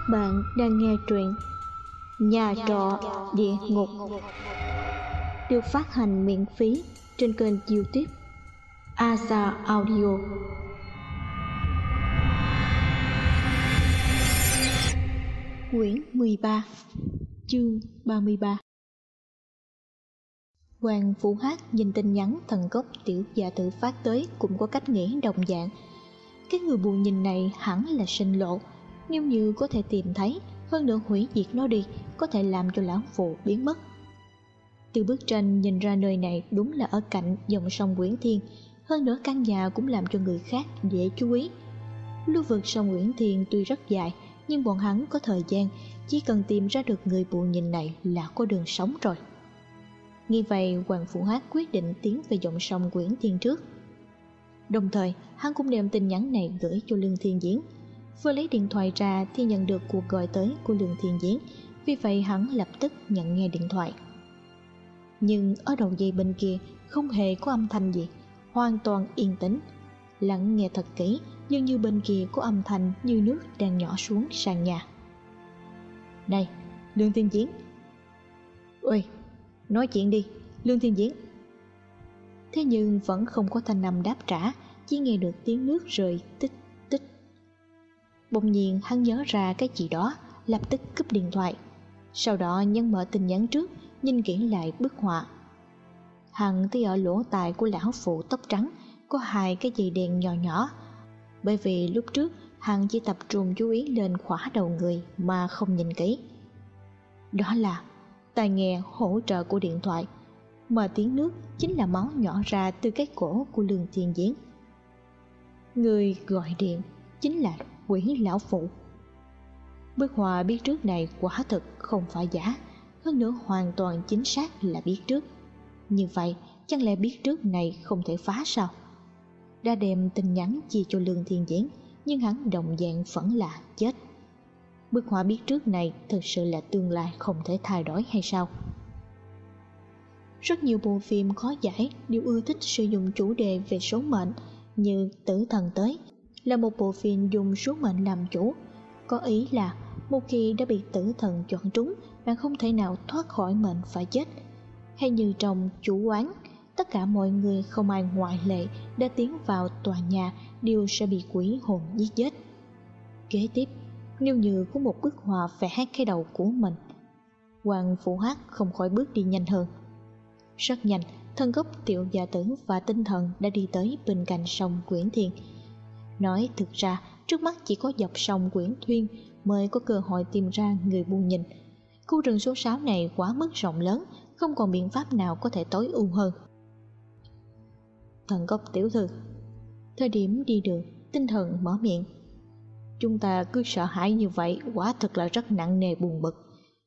Các bạn đang nghe truyện Nhà trọ địa ngục. được phát hành miễn phí trên kênh youtube Asa Audio. Quyển 13 Chương 33 Hoàng Phụ Hát nhìn tin nhắn thần gốc tiểu gia tử phát tới cũng có cách nghĩ đồng dạng. Cái người buồn nhìn này hẳn là sinh lộ nếu như có thể tìm thấy, Hơn nữa hủy diệt nó đi, Có thể làm cho lão phụ biến mất. Từ bức tranh nhìn ra nơi này Đúng là ở cạnh dòng sông Nguyễn Thiên, Hơn nữa căn nhà cũng làm cho người khác dễ chú ý. Lưu vực sông Nguyễn Thiên tuy rất dài, Nhưng bọn hắn có thời gian, Chỉ cần tìm ra được người bù nhìn này Là có đường sống rồi. Nghĩ vậy, Hoàng Phụ Hát quyết định tiến về dòng sông Nguyễn Thiên trước. Đồng thời, hắn cũng đem tin nhắn này gửi cho Lương Thiên Diễn. Vừa lấy điện thoại ra thì nhận được cuộc gọi tới của Lương Thiên Diễn Vì vậy hắn lập tức nhận nghe điện thoại. Nhưng ở đầu dây bên kia không hề có âm thanh gì Hoàn toàn yên tĩnh. Lắng nghe thật kỹ Nhưng như bên kia có âm thanh như nước đang nhỏ xuống sàn nhà. Này, Lương Thiên Diễn Ôi, nói chuyện đi, Lương Thiên Diễn Thế nhưng vẫn không có thanh âm đáp trả Chỉ nghe được tiếng nước rơi tích Bỗng nhiên hắn nhớ ra cái gì đó, Lập tức cúp điện thoại. Sau đó nhấn mở tin nhắn trước, Nhìn kỹ lại bức họa. Hằng thấy ở lỗ tai của lão phụ tóc trắng, Có hai cái dây đèn nhỏ nhỏ. Bởi vì lúc trước, hằng chỉ tập trung chú ý lên khỏa đầu người Mà không nhìn kỹ. Đó là tai nghe hỗ trợ của điện thoại, mà tiếng nước chính là máu nhỏ ra từ cái cổ của lương thiên diễn. Người gọi điện chính là quỷ lão phụ. Bức họa biết trước này quả thực không phải giả, hơn nữa hoàn toàn chính xác là biết trước. Như vậy, chẳng lẽ biết trước này không thể phá sao? Đã đem tin nhắn chia cho lương thiên diễn, nhưng hắn đồng dạng vẫn là chết. Bức họa biết trước này thực sự là tương lai không thể thay đổi hay sao? Rất nhiều bộ phim khó giải đều ưa thích sử dụng chủ đề về số mệnh như tử thần tới là một bộ phim dùng số mệnh làm chủ. Có ý là một khi đã bị tử thần chọn trúng, bạn không thể nào thoát khỏi mệnh phải chết. Hay như trong chủ quán, tất cả mọi người không ai ngoại lệ đã tiến vào tòa nhà, đều sẽ bị quỷ hồn giết chết. Kế tiếp, nếu như có một bức họa vẽ cái đầu của mình, hoàng phụ hát không khỏi bước đi nhanh hơn. Rất nhanh, thân gốc tiểu gia tử và tinh thần đã đi tới bên cạnh sông quyển thiên nói thực ra trước mắt chỉ có dọc sông quyển thuyên mới có cơ hội tìm ra người buôn nhìn. Khu rừng số 6 này quá mức rộng lớn không còn biện pháp nào có thể tối ưu hơn. Thần gốc tiểu thư thời điểm đi đường tinh thần mở miệng. Chúng ta cứ sợ hãi như vậy quả thật là rất nặng nề buồn bực.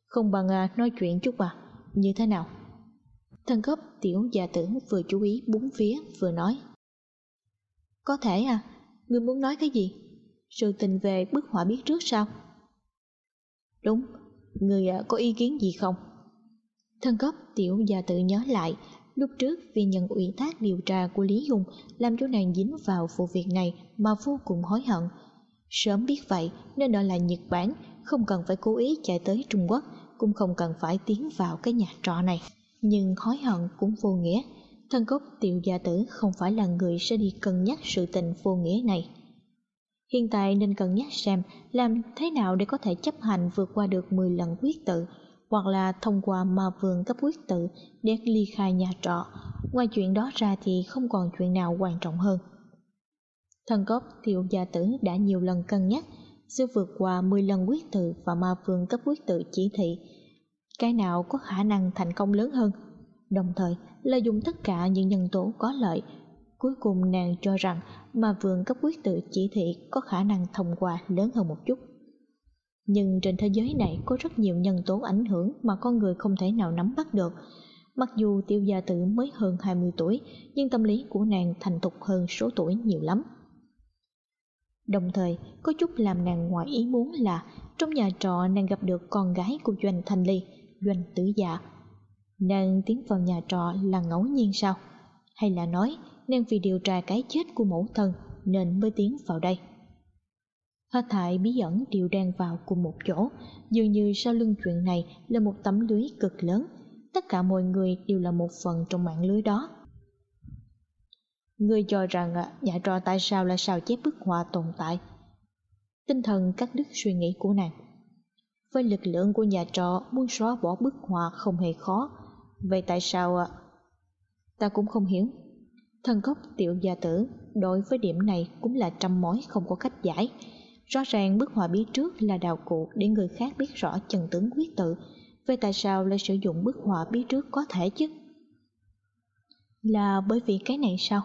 Không bằng à, nói chuyện chút à như thế nào? Thần gốc tiểu già tử vừa chú ý bốn phía vừa nói. Có thể à, ngươi muốn nói cái gì? Sự tình về bức họa biết trước sao? Đúng, người à, có ý kiến gì không? thân gốc tiểu già tự nhớ lại Lúc trước vì nhận ủy thác điều tra của Lý Dung làm cho nàng dính vào vụ việc này mà vô cùng hối hận. Sớm biết vậy nên ở lại Nhật Bản, không cần phải cố ý chạy tới Trung Quốc, cũng không cần phải tiến vào cái nhà trọ này nhưng hối hận cũng vô nghĩa thân cốc tiểu gia tử không phải là người sẽ đi cân nhắc sự tình vô nghĩa này. Hiện tại nên cân nhắc xem làm thế nào để có thể chấp hành vượt qua được 10 lần quyết tự, hoặc là thông qua ma vườn cấp quyết tự để ly khai nhà trọ. Ngoài chuyện đó ra thì không còn chuyện nào quan trọng hơn. Thân cốc tiểu gia tử đã nhiều lần cân nhắc sẽ vượt qua 10 lần quyết tự và ma vương cấp quyết tự chỉ thị. Cái nào có khả năng thành công lớn hơn? Đồng thời, lợi dụng tất cả những nhân tố có lợi, cuối cùng nàng cho rằng mà vườn cấp quyết tự chỉ thị có khả năng thông qua lớn hơn một chút. Nhưng trên thế giới này có rất nhiều nhân tố ảnh hưởng mà con người không thể nào nắm bắt được. Mặc dù tiêu gia tử mới hơn 20 tuổi, nhưng tâm lý của nàng thành thục hơn số tuổi nhiều lắm. Đồng thời, có chút làm nàng ngoài ý muốn là trong nhà trọ nàng gặp được con gái của doanh thanh ly, doanh tử dạ nàng tiến vào nhà trọ là ngẫu nhiên sao hay là nói nàng vì điều tra cái chết của mẫu thân nên mới tiến vào đây Hết thải bí ẩn đều đang vào cùng một chỗ, dường như sau lưng chuyện này là một tấm lưới cực lớn. Tất cả mọi người đều là một phần trong mạng lưới đó. Ngươi cho rằng à, nhà trò tại sao là sao chép bức họa tồn tại? Tinh thần cắt đứt suy nghĩ của nàng. Với lực lượng của nhà trọ muốn xóa bỏ bức họa không hề khó. Vậy tại sao ạ? Ta cũng không hiểu. Thần cốc tiểu gia tử đối với điểm này cũng là trăm mối không có cách giải. Rõ ràng bức họa biết trước là đào cụ để người khác biết rõ chân tướng quyết tự. Vậy tại sao lại sử dụng bức họa biết trước có thể chứ? Là bởi vì cái này sao?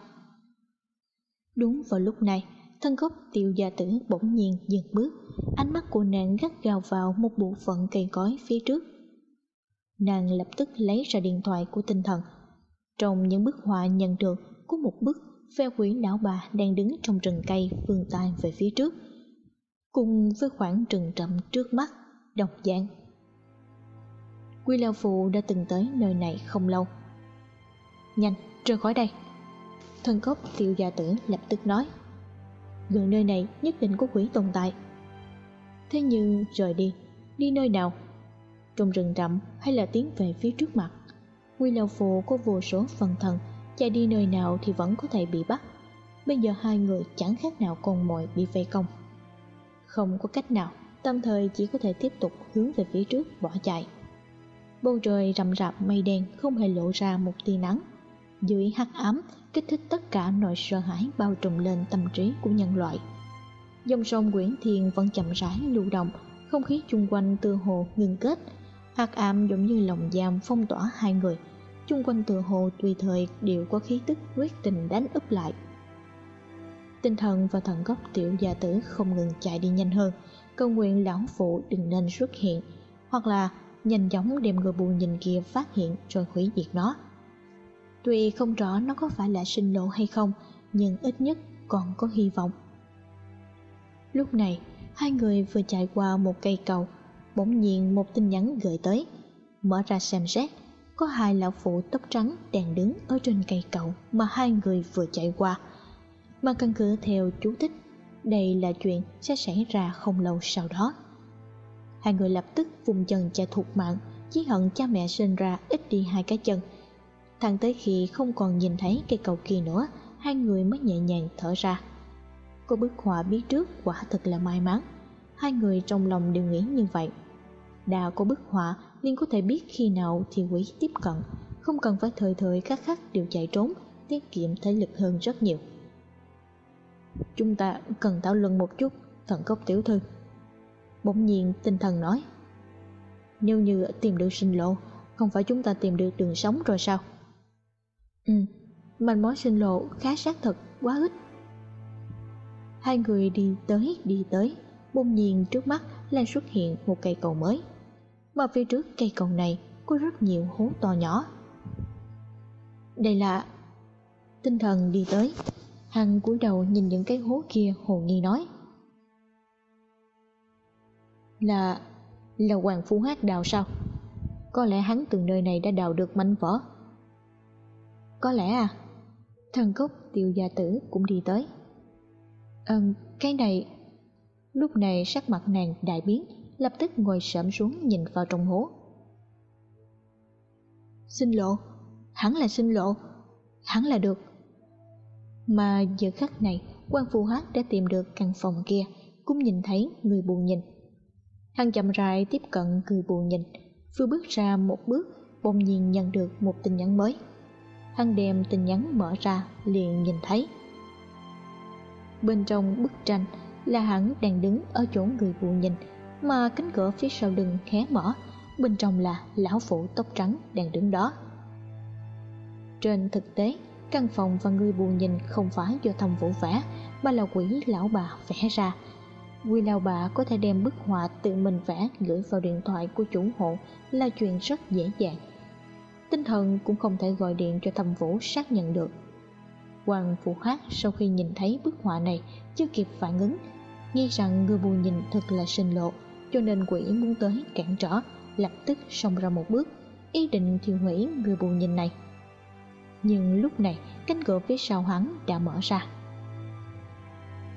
Đúng vào lúc này, thân gốc tiểu gia tử bỗng nhiên dừng bước, ánh mắt của nàng gắt gào vào một bộ phận cây cối phía trước. Nàng lập tức lấy ra điện thoại của tinh thần. Trong những bức họa nhận được, có một bức phe quỷ não bà đang đứng trong rừng cây vươn tay về phía trước. Cùng với khoảng rừng rậm trước mắt độc dạng. Quy lao phụ đã từng tới nơi này không lâu. Nhanh rời khỏi đây. Thân cốc tiêu gia tử lập tức nói gần nơi này nhất định có quỷ tồn tại. Thế nhưng rời đi đi nơi nào trong rừng rậm hay là tiến về phía trước mặt. Quy lao phụ có vô số phần thần, chạy đi nơi nào thì vẫn có thể bị bắt. Bây giờ hai người chẳng khác nào con mồi bị vây công. Không có cách nào, tạm thời chỉ có thể tiếp tục hướng về phía trước bỏ chạy. Bầu trời rậm rạp mây đen không hề lộ ra một tia nắng. Dưới hắc ám, kích thích tất cả nỗi sợ hãi bao trùm lên tâm trí của nhân loại. Dòng sông Nguyễn Thiền vẫn chậm rãi lưu động, không khí chung quanh tựa hồ ngừng kết hắc ám giống như lòng giam phong tỏa hai người. Chung quanh tựa hồ tùy thời đều có khí tức quyết tình đánh úp lại. Tinh thần và thần gốc tiểu gia tử không ngừng chạy đi nhanh hơn. Cầu nguyện lão phụ đừng nên xuất hiện, hoặc là nhanh chóng đem người buồn nhìn kia phát hiện rồi hủy diệt nó. Tuy không rõ nó có phải là sinh lộ hay không, nhưng ít nhất còn có hy vọng. Lúc này, hai người vừa chạy qua một cây cầu bỗng nhiên một tin nhắn gửi tới. Mở ra xem xét, có hai lão phụ tóc trắng đang đứng ở trên cây cầu mà hai người vừa chạy qua. Mà căn cứ theo chú thích, đây là chuyện sẽ xảy ra không lâu sau đó. Hai người lập tức vùng chân chạy thục mạng, chỉ hận cha mẹ sinh ra ít đi hai cái chân. Thẳng tới khi không còn nhìn thấy cây cầu kia nữa, hai người mới nhẹ nhàng thở ra. Có bức họa biết trước quả thật là may mắn. Hai người trong lòng đều nghĩ như vậy đào của bức họa, nên có thể biết khi nào thì quỷ tiếp cận. Không cần phải thời thời khắc khắc đều chạy trốn, tiết kiệm thể lực hơn rất nhiều. Chúng ta cần thảo luận một chút, thần cốc tiểu thư. Bỗng nhiên, tinh thần nói, nếu như tìm được sinh lộ, không phải chúng ta tìm được đường sống rồi sao? Ừ manh mối sinh lộ khá xác thực, quá ít. Hai người đi tới đi tới. Bỗng nhiên trước mắt lại xuất hiện một cây cầu mới mà phía trước cây cầu này có rất nhiều hố to nhỏ. Đây là tinh thần đi tới. Hằng cúi đầu nhìn những cái hố kia hồ nghi nói. Là là hoàng phú hát đào sao? Có lẽ hắn từ nơi này đã đào được mảnh vỡ có lẽ à thần cốc tiêu gia tử cũng đi tới. Ừ cái này, lúc này sắc mặt nàng đại biến lập tức ngồi sẫm xuống nhìn vào trong hố xin lộ hắn là xin lộ hắn là được. Mà giờ khắc này, quan phù hát đã tìm được căn phòng kia, cũng nhìn thấy người buồn nhìn. Hắn chậm rãi tiếp cận người buồn nhìn, vừa bước ra một bước, bỗng nhiên nhận được một tin nhắn mới. Hắn đem tin nhắn mở ra, liền nhìn thấy. Bên trong bức tranh là hắn đang đứng ở chỗ người buồn nhìn mà cánh cửa phía sau lưng hé mở bên trong là lão phụ tóc trắng đang đứng đó trên thực tế căn phòng và người buồn nhìn không phải do thầm vũ vẽ mà là quỷ lão bà vẽ ra quỷ lão bà có thể đem bức họa tự mình vẽ gửi vào điện thoại của chủ hộ là chuyện rất dễ dàng. Tinh thần cũng không thể gọi điện cho thầm vũ xác nhận được. Hoàng Phụ Hát sau khi nhìn thấy bức họa này chưa kịp phản ứng, nghĩ rằng người buồn nhìn thật là sinh lộ, cho nên quỷ muốn tới cản trở, lập tức xông ra một bước, ý định thiêu hủy người buồn nhìn này. Nhưng lúc này cánh cửa phía sau hắn đã mở ra.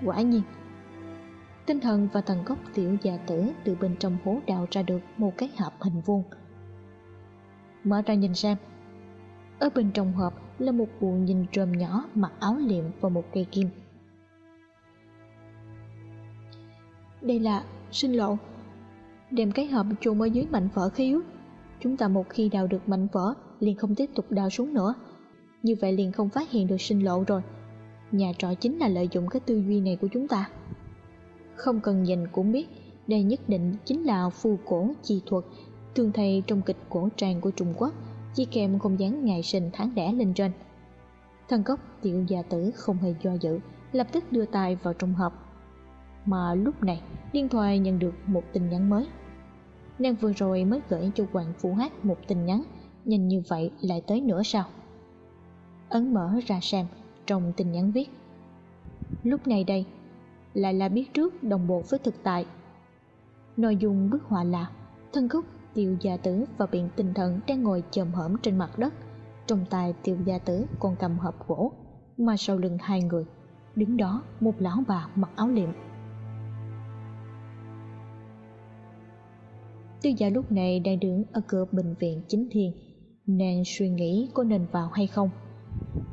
Quả nhiên tinh thần và thần cốc tiểu già tử từ bên trong hố đào ra được một cái hộp hình vuông. Mở ra nhìn xem. Ở bên trong hộp là một bộ nhìn trơm nhỏ mặc áo liệm và một cây kim. Đây là sinh lộ đem cái hộp chôn ở dưới mảnh vỡ khiếu chúng ta một khi đào được mảnh vỡ liền không tiếp tục đào xuống nữa. Như vậy liền không phát hiện được sinh lộ rồi. Nhà trọ chính là lợi dụng cái tư duy này của chúng ta. Không cần nhìn cũng biết, đây nhất định chính là phù cổ chi thuật thường thầy trong kịch cổ trang của trung quốc, chỉ kèm không dán ngày sinh tháng đẻ lên trên. Thần cốc tiểu gia tử không hề do dự, lập tức đưa tay vào trong hộp. Mà lúc này, điện thoại nhận được một tin nhắn mới nàng vừa rồi mới gửi cho hoàng phụ hát một tin nhắn, nhìn như vậy lại tới nữa sao. Ấn mở ra xem, trong tin nhắn viết, lúc này đây lại là biết trước đồng bộ với thực tại. Nội dung bức họa là, thân khúc tiêu gia tử và biện tinh thần đang ngồi chồm hởm trên mặt đất, trong tay tiêu gia tử còn cầm hộp gỗ, mà sau lưng hai người, đứng đó một lão bà mặc áo liệm. Tiêu gia lúc này đang đứng ở cửa bệnh viện chính thiên. Nàng suy nghĩ có nên vào hay không?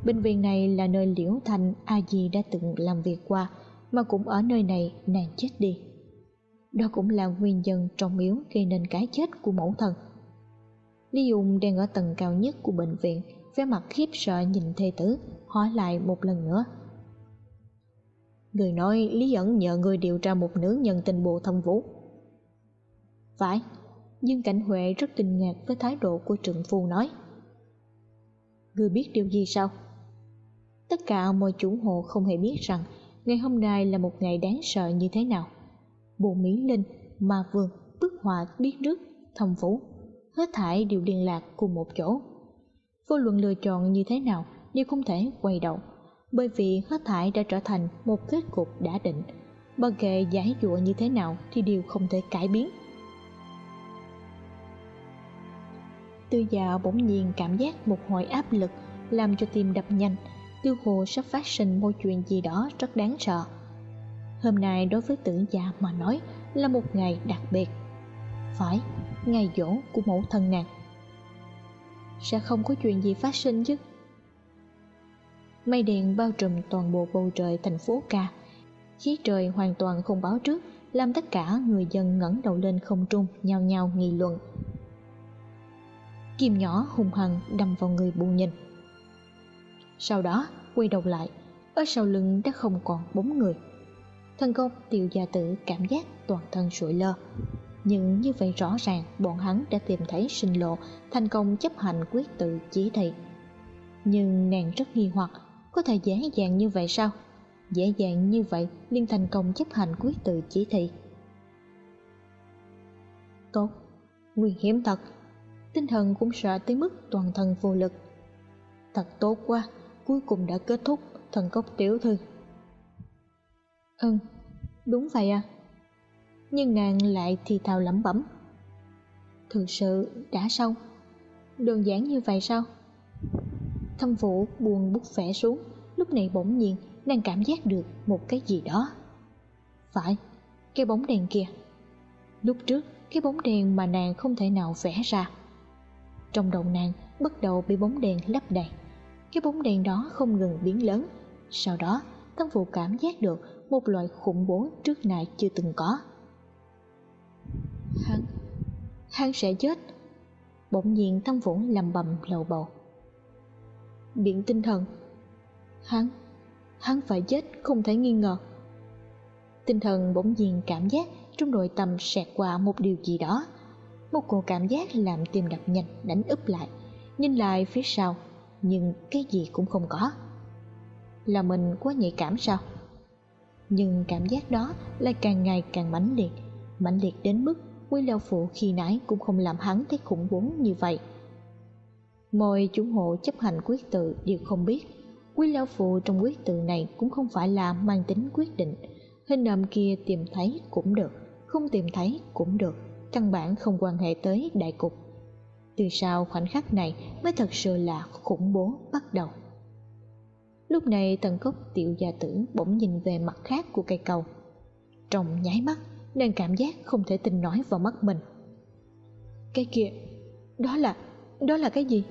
Bệnh viện này là nơi liễu thanh a di đã từng làm việc qua, mà cũng ở nơi này nàng chết đi. Đó cũng là nguyên nhân trọng yếu gây nên cái chết của mẫu thân lý dung đang ở tầng cao nhất của bệnh viện, vẻ mặt khiếp sợ nhìn thê tử, hỏi lại một lần nữa. Người nói lý ẩn nhờ người điều tra một nữ nhân tình bộ thông vũ. Phải nhưng cảnh huệ rất kinh ngạc với thái độ của trượng phu nói. Ngươi biết điều gì sao? Tất cả mọi chủ hộ không hề biết rằng ngày hôm nay là một ngày đáng sợ như thế nào. Bộ mỹ linh, ma vương, bức họa, biết nước, thầm phủ hết thải đều liên lạc cùng một chỗ. Vô luận lựa chọn như thế nào đều không thể quay đầu, bởi vì hết thải đã trở thành một kết cục đã định. Bất kể giải dụa như thế nào thì đều không thể cải biến. Tư dạ bỗng nhiên cảm giác một hồi áp lực, làm cho tim đập nhanh. Tư hồ sắp phát sinh một chuyện gì đó rất đáng sợ. Hôm nay đối với tử già mà nói là một ngày đặc biệt. Phải, ngày dỗ của mẫu thân nàng. Sẽ không có chuyện gì phát sinh chứ? Mây đen bao trùm toàn bộ bầu trời thành phố ca. Khí trời hoàn toàn không báo trước, làm tất cả người dân ngẩng đầu lên không trung, nhao nhao nghị luận kim nhỏ hung hăng đâm vào người bù nhìn. Sau đó, quay đầu lại, ở sau lưng đã không còn bốn người. Thân công tiêu gia tử cảm giác toàn thân sụi lơ. Nhưng như vậy rõ ràng, bọn hắn đã tìm thấy sinh lộ, thành công chấp hành quyết tự chỉ thị. Nhưng nàng rất nghi hoặc, có thể dễ dàng như vậy sao? Dễ dàng như vậy liên thành công chấp hành quyết tự chỉ thị. Tốt, nguy hiểm thật tinh thần cũng sợ tới mức toàn thân vô lực. Thật tốt quá, cuối cùng đã kết thúc, thần cốc tiểu thư. Ừ đúng vậy à nhưng nàng lại thì thào lẩm bẩm. Thực sự đã xong. Đơn giản như vậy sao? Thâm vũ buồn bút vẽ xuống, lúc này bỗng nhiên nàng cảm giác được một cái gì đó. Phải, cái bóng đèn kia. Lúc trước, cái bóng đèn mà nàng không thể nào vẽ ra trong đầu nàng bắt đầu bị bóng đèn lấp đầy. Cái bóng đèn đó không ngừng biến lớn. Sau đó thâm phụ cảm giác được một loại khủng bố trước nay chưa từng có. Hắn hắn sẽ chết. Bỗng nhiên thâm vũ lầm bầm lầu bầu. Biện tinh thần. Hắn hắn phải chết, không thể nghi ngờ. Tinh thần bỗng nhiên cảm giác trong nội tâm sẹt qua một điều gì đó một cô cảm giác làm tim đập nhanh đánh úp lại, nhìn lại phía sau, nhưng cái gì cũng không có. Là mình quá nhạy cảm sao? Nhưng cảm giác đó lại càng ngày càng mãnh liệt mãnh liệt đến mức quy lao phụ khi nãy cũng không làm hắn thấy khủng bố như vậy. Mọi chủ hộ chấp hành quyết tự đều không biết, quy lao phụ trong quyết tự này cũng không phải là mang tính quyết định. Hình nộm kia tìm thấy cũng được, không tìm thấy cũng được căn bản không quan hệ tới đại cục. Từ sau khoảnh khắc này mới thật sự là khủng bố bắt đầu. Lúc này tần cốc tiểu gia tử bỗng nhìn về mặt khác của cây cầu. Trong nháy mắt, nàng cảm giác không thể tin nói vào mắt mình. Cái kia, đó là đó là cái gì?